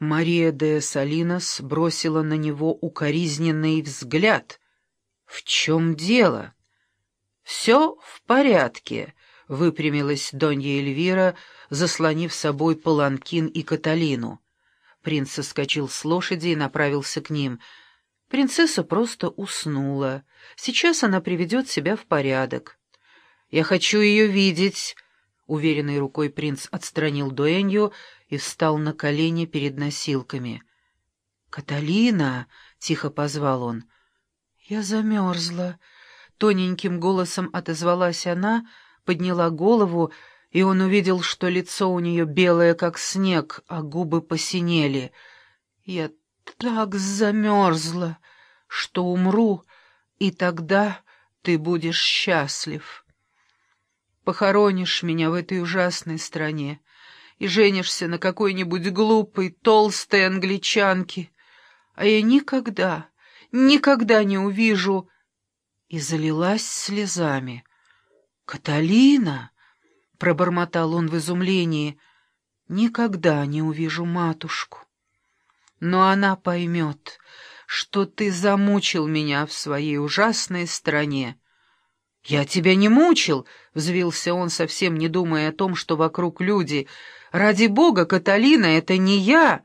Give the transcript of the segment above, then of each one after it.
Мария де Салинос бросила на него укоризненный взгляд. «В чем дело?» «Все в порядке», — выпрямилась Донья Эльвира, заслонив собой Паланкин и Каталину. Принц соскочил с лошади и направился к ним. Принцесса просто уснула. Сейчас она приведет себя в порядок. «Я хочу ее видеть», — уверенной рукой принц отстранил Дуэнью и встал на колени перед носилками. «Каталина!» — тихо позвал он. «Я замерзла». Тоненьким голосом отозвалась она, подняла голову, и он увидел, что лицо у нее белое, как снег, а губы посинели. «Я так замерзла, что умру, и тогда ты будешь счастлив. Похоронишь меня в этой ужасной стране, и женишься на какой-нибудь глупой, толстой англичанке, а я никогда, никогда не увижу...» И залилась слезами. «Каталина!» — пробормотал он в изумлении. «Никогда не увижу матушку. Но она поймет, что ты замучил меня в своей ужасной стране». «Я тебя не мучил!» — взвился он, совсем не думая о том, что вокруг люди — Ради бога, Каталина, это не я!»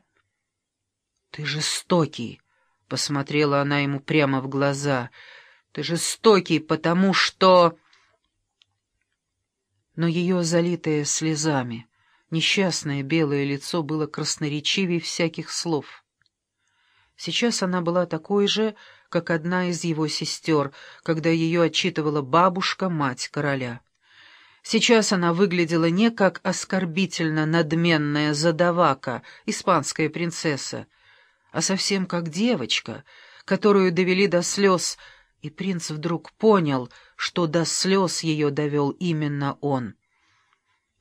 «Ты жестокий», — посмотрела она ему прямо в глаза. «Ты жестокий, потому что...» Но ее залитое слезами, несчастное белое лицо было красноречивее всяких слов. Сейчас она была такой же, как одна из его сестер, когда ее отчитывала бабушка, мать короля. Сейчас она выглядела не как оскорбительно надменная задавака, испанская принцесса, а совсем как девочка, которую довели до слез, и принц вдруг понял, что до слез ее довел именно он.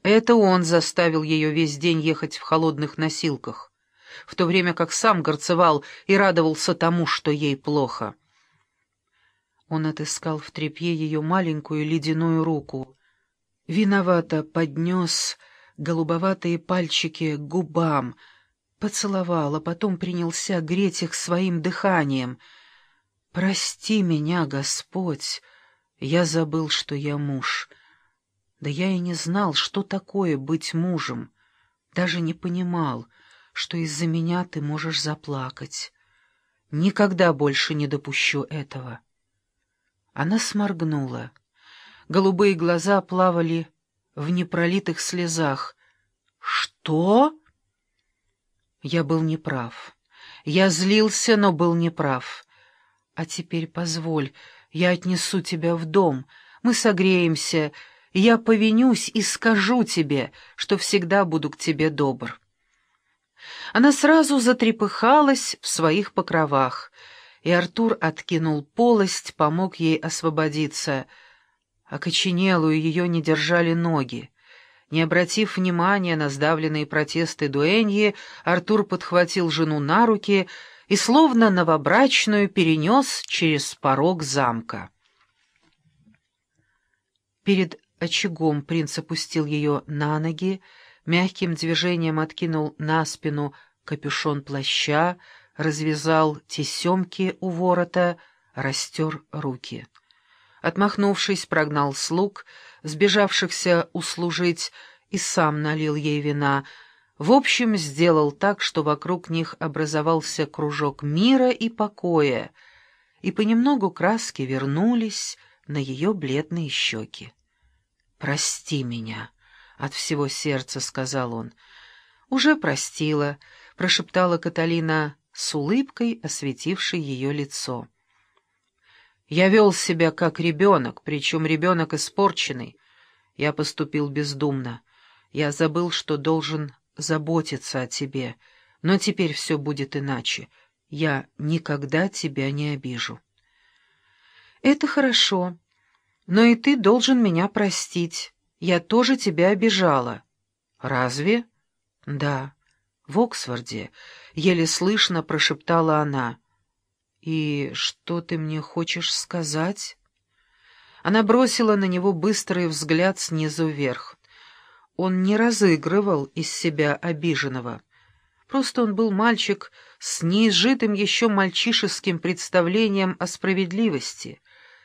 Это он заставил ее весь день ехать в холодных носилках, в то время как сам горцевал и радовался тому, что ей плохо. Он отыскал в тряпье ее маленькую ледяную руку — Виновато поднес голубоватые пальчики к губам, поцеловал, а потом принялся греть их своим дыханием. «Прости меня, Господь, я забыл, что я муж. Да я и не знал, что такое быть мужем, даже не понимал, что из-за меня ты можешь заплакать. Никогда больше не допущу этого». Она сморгнула. Голубые глаза плавали в непролитых слезах. «Что?» Я был неправ. Я злился, но был неправ. А теперь позволь, я отнесу тебя в дом, мы согреемся, я повинюсь и скажу тебе, что всегда буду к тебе добр. Она сразу затрепыхалась в своих покровах, и Артур откинул полость, помог ей освободиться — Окоченелую ее не держали ноги. Не обратив внимания на сдавленные протесты Дуэньи, Артур подхватил жену на руки и словно новобрачную перенес через порог замка. Перед очагом принц опустил ее на ноги, мягким движением откинул на спину капюшон плаща, развязал тесемки у ворота, растер руки. Отмахнувшись, прогнал слуг, сбежавшихся услужить, и сам налил ей вина. В общем, сделал так, что вокруг них образовался кружок мира и покоя, и понемногу краски вернулись на ее бледные щеки. «Прости меня», — от всего сердца сказал он. «Уже простила», — прошептала Каталина с улыбкой, осветившей ее лицо. Я вел себя как ребенок, причем ребенок испорченный. Я поступил бездумно. Я забыл, что должен заботиться о тебе, но теперь все будет иначе. Я никогда тебя не обижу. Это хорошо, но и ты должен меня простить. Я тоже тебя обижала. Разве? Да, в Оксфорде, еле слышно прошептала она. «И что ты мне хочешь сказать?» Она бросила на него быстрый взгляд снизу вверх. Он не разыгрывал из себя обиженного. Просто он был мальчик с неизжитым еще мальчишеским представлением о справедливости,